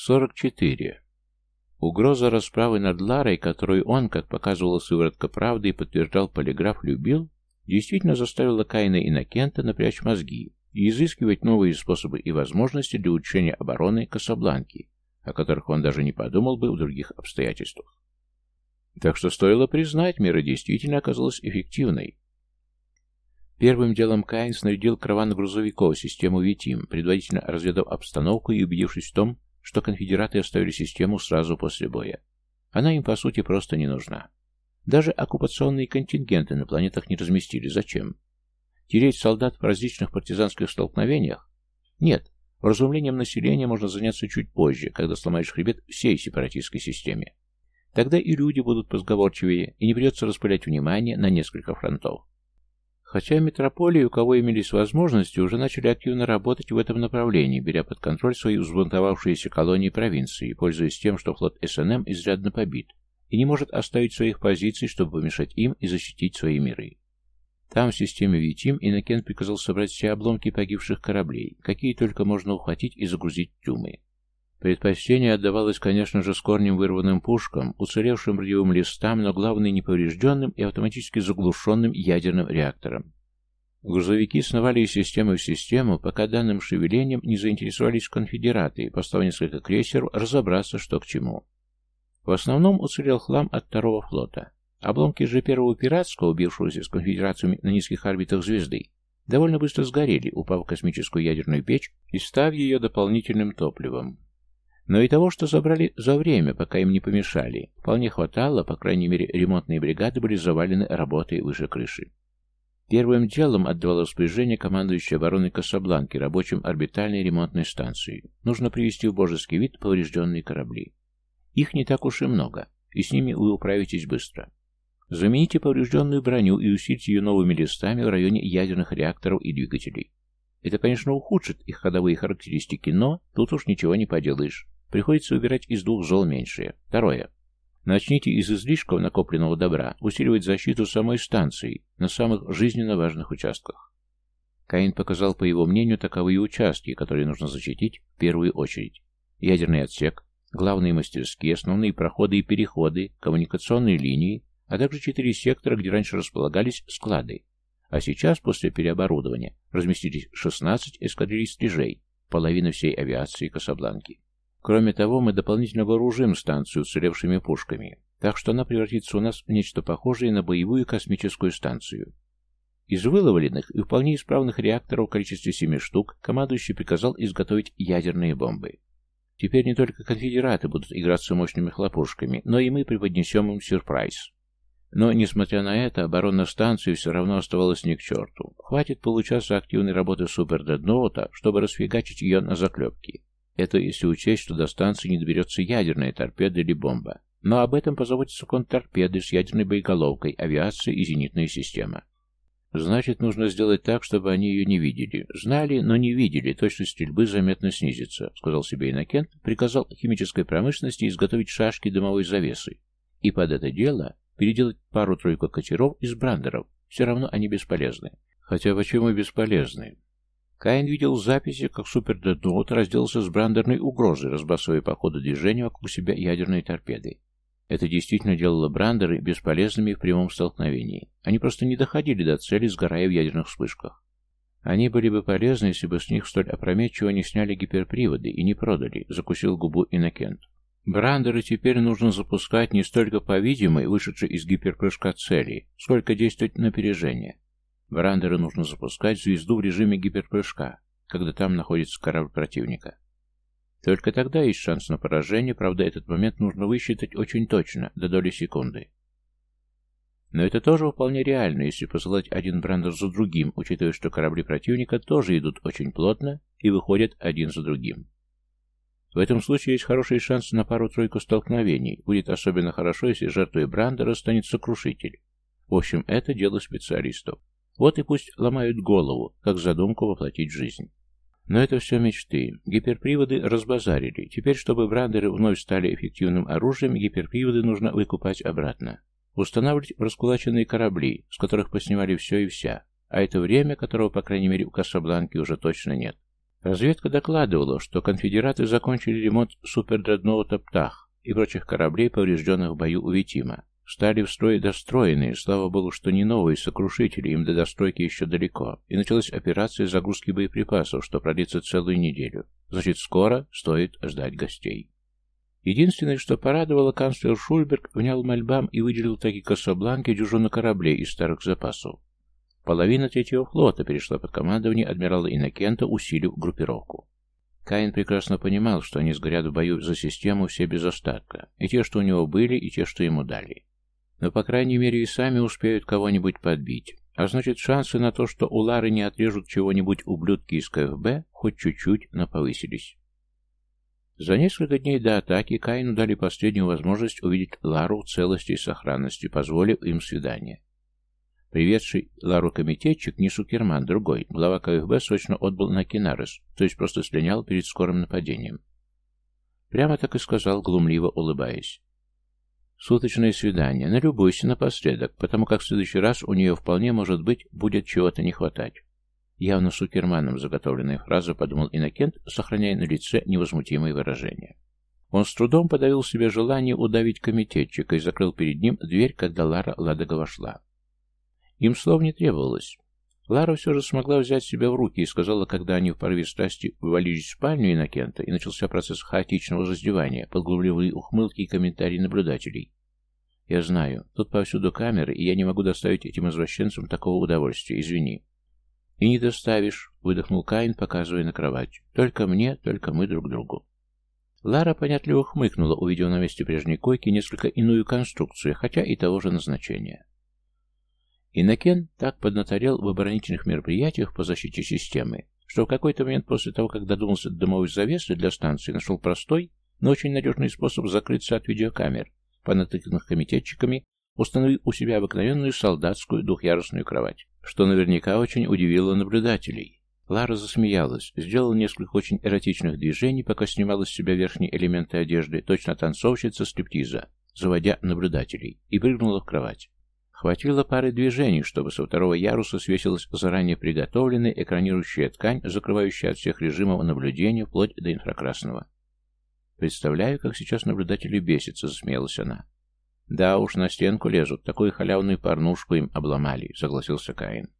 44. Угроза расправы над Ларой, которую он, как показывала сыворотка правды и подтверждал полиграф, любил, действительно заставила Каина Иннокента напрячь мозги и изыскивать новые способы и возможности для улучшения обороны Касабланки, о которых он даже не подумал бы в других обстоятельствах. Так что стоило признать, мера действительно оказалась эффективной. Первым делом Каин снарядил караван грузовиков систему Витим, предварительно разведав обстановку и убедившись в том, что конфедераты оставили систему сразу после боя. Она им, по сути, просто не нужна. Даже оккупационные контингенты на планетах не разместили. Зачем? Тереть солдат в различных партизанских столкновениях? Нет. Разумлением населения можно заняться чуть позже, когда сломаешь хребет всей сепаратистской системе. Тогда и люди будут позговорчивее, и не придется распылять внимание на несколько фронтов. Хотя метрополии, у кого имелись возможности, уже начали активно работать в этом направлении, беря под контроль свои взбунтовавшиеся колонии провинции, пользуясь тем, что флот СНМ изрядно побит и не может оставить своих позиций, чтобы помешать им и защитить свои миры. Там, в системе Витим, Иннокен приказал собрать все обломки погибших кораблей, какие только можно ухватить и загрузить тюмы. Предпочтение отдавалось, конечно же, с корнем вырванным пушкам, уцелевшим радиовым листам, но главное неповрежденным и автоматически заглушенным ядерным реактором. Грузовики сновали из системы в систему, пока данным шевелением не заинтересовались конфедераты, послав несколько крейсеров разобраться, что к чему. В основном уцелел хлам от второго флота. Обломки же первого пиратского, убившегося с конфедерациями на низких орбитах звезды, довольно быстро сгорели, упав в космическую ядерную печь и став ее дополнительным топливом. Но и того, что забрали за время, пока им не помешали, вполне хватало, по крайней мере, ремонтные бригады были завалены работой выше крыши. Первым делом отдавал распоряжение командующей обороной Касабланки рабочим орбитальной ремонтной станции. Нужно привести в божеский вид поврежденные корабли. Их не так уж и много, и с ними вы управитесь быстро. Замените поврежденную броню и усильте ее новыми листами в районе ядерных реакторов и двигателей. Это, конечно, ухудшит их ходовые характеристики, но тут уж ничего не поделаешь. Приходится выбирать из двух зол меньшее. Второе. Начните из излишков накопленного добра усиливать защиту самой станции на самых жизненно важных участках. Каин показал, по его мнению, таковые участки, которые нужно защитить в первую очередь. Ядерный отсек, главные мастерские, основные проходы и переходы, коммуникационные линии, а также четыре сектора, где раньше располагались склады. А сейчас, после переоборудования, разместились 16 эскадрилей стрижей, половина всей авиации Касабланки. Кроме того, мы дополнительно вооружим станцию уцелевшими пушками, так что она превратится у нас в нечто похожее на боевую космическую станцию. Из выловленных и вполне исправных реакторов в количестве семи штук командующий приказал изготовить ядерные бомбы. Теперь не только конфедераты будут играться мощными хлопушками, но и мы преподнесем им сюрприз. Но, несмотря на это, оборона станции все равно оставалась не к черту. Хватит получаса активной работы супер-дредноута, чтобы расфигачить ее на заклепки. Это если учесть, что до станции не доберется ядерная торпеда или бомба. Но об этом позаботятся контрторпеды с ядерной боеголовкой, авиация и зенитная система. Значит, нужно сделать так, чтобы они ее не видели. Знали, но не видели, точность стрельбы заметно снизится, сказал себе Иннокент, приказал химической промышленности изготовить шашки дымовой завесы. И под это дело переделать пару-тройку катеров из брандеров. Все равно они бесполезны. Хотя почему бесполезны? Каин видел записи, как супердредноут разделался с брандерной угрозой, разбрасывая по ходу движения вокруг себя ядерные торпеды. Это действительно делало брандеры бесполезными в прямом столкновении. Они просто не доходили до цели, сгорая в ядерных вспышках. Они были бы полезны, если бы с них столь опрометчиво не сняли гиперприводы и не продали, закусил губу Иннокент. Брандеры теперь нужно запускать не столько по видимой, вышедшей из гиперпрыжка цели, сколько действовать на опережение. Брандеры нужно запускать звезду в режиме гиперпрыжка, когда там находится корабль противника. Только тогда есть шанс на поражение, правда, этот момент нужно высчитать очень точно, до доли секунды. Но это тоже вполне реально, если посылать один брандер за другим, учитывая, что корабли противника тоже идут очень плотно и выходят один за другим. В этом случае есть хороший шанс на пару-тройку столкновений. Будет особенно хорошо, если жертвой брандера станет сокрушитель. В общем, это дело специалистов. Вот и пусть ломают голову, как задумку воплотить жизнь. Но это все мечты. Гиперприводы разбазарили. Теперь, чтобы брандеры вновь стали эффективным оружием, гиперприводы нужно выкупать обратно. Устанавливать раскулаченные корабли, с которых поснимали все и вся. А это время, которого, по крайней мере, у Касабланки уже точно нет. Разведка докладывала, что конфедераты закончили ремонт супердредноута «Птах» и прочих кораблей, поврежденных в бою у Витима. Стали в строй достроенные, слава богу, что не новые сокрушители, им до достройки еще далеко, и началась операция загрузки боеприпасов, что продлится целую неделю. Значит, скоро стоит ждать гостей. Единственное, что порадовало, канцлер Шульберг внял мольбам и выделил таки Касабланке дюжину кораблей из старых запасов. Половина третьего флота перешла под командование адмирала Иннокента, усилив группировку. Каин прекрасно понимал, что они сгорят в бою за систему все без остатка, и те, что у него были, и те, что ему дали. Но, по крайней мере, и сами успеют кого-нибудь подбить. А значит, шансы на то, что у Лары не отрежут чего-нибудь ублюдки из КФБ, хоть чуть-чуть, но повысились. За несколько дней до атаки Каину дали последнюю возможность увидеть Лару в целости и сохранности, позволив им свидание. Приведший Лару комитетчик, не Сукерман, другой, глава КФБ срочно отбыл на Кинарес, то есть просто слинял перед скорым нападением. Прямо так и сказал, глумливо улыбаясь. Суточное свидание. Налюбуйся напоследок, потому как в следующий раз у нее вполне, может быть, будет чего-то не хватать. Явно сукерманом заготовленная фраза, подумал Иннокент, сохраняя на лице невозмутимое выражение. Он с трудом подавил себе желание удавить комитетчика и закрыл перед ним дверь, когда Лара Ладога вошла. Им слов не требовалось. Лара все же смогла взять себя в руки и сказала, когда они в порыве страсти вывалились в спальню Иннокента, и начался процесс хаотичного раздевания, подглубливые ухмылки и комментарии наблюдателей. «Я знаю, тут повсюду камеры, и я не могу доставить этим извращенцам такого удовольствия, извини». «И не доставишь», — выдохнул Каин, показывая на кровать. «Только мне, только мы друг другу». Лара понятливо хмыкнула, увидев на месте прежней койки несколько иную конструкцию, хотя и того же назначения. Иннокен так поднаторел в оборонительных мероприятиях по защите системы, что в какой-то момент после того, как додумался до дымовой завесы для станции, нашел простой, но очень надежный способ закрыться от видеокамер, понатыканных комитетчиками, установив у себя обыкновенную солдатскую двухъярусную кровать, что наверняка очень удивило наблюдателей. Лара засмеялась, сделала несколько очень эротичных движений, пока снимала с себя верхние элементы одежды, точно танцовщица стриптиза, заводя наблюдателей, и прыгнула в кровать. Хватило пары движений, чтобы со второго яруса свесилась заранее приготовленная экранирующая ткань, закрывающая от всех режимов наблюдения вплоть до инфракрасного. «Представляю, как сейчас наблюдатели бесятся», — засмеялась она. «Да уж, на стенку лезут, такую халявную порнушку им обломали», — согласился Каин.